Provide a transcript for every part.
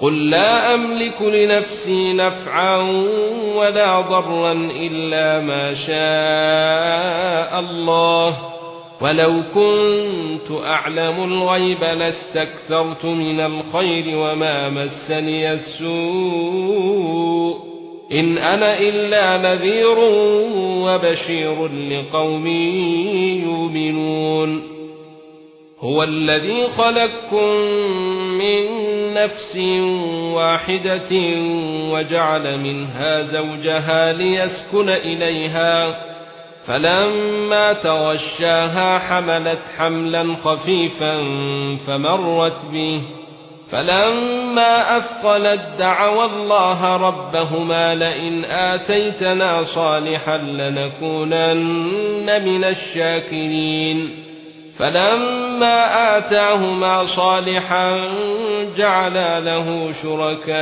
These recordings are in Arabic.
قل لا أملك لنفسي نفعا ولا ضرا إلا ما شاء الله. ولو كنت أعلم الغيب لاستكثرت من الخير وما مسني السوء. إن أنا إلا نذير وبشير لقوم يؤمنون. هو الذي خلقكم من نفس واحدة وجعل منها زوجها ليسكن إليها. فلما توشاها حملت حملا خفيفا فمرت به. فلما أثقلت دعوا الله ربهما لئن آتيتنا صالحا لنكونن من الشاكرين. فلما آتاهما صالحا جعلا له شركاء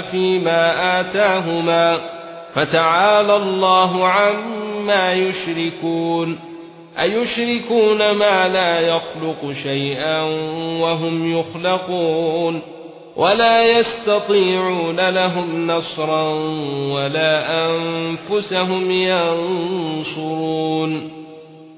فيما آتاهما فتعالى الله عما يشركون أيشركون ما لا يخلق شيئا وهم يخلقون ولا يستطيعون لهم نصرا ولا أنفسهم ينصرون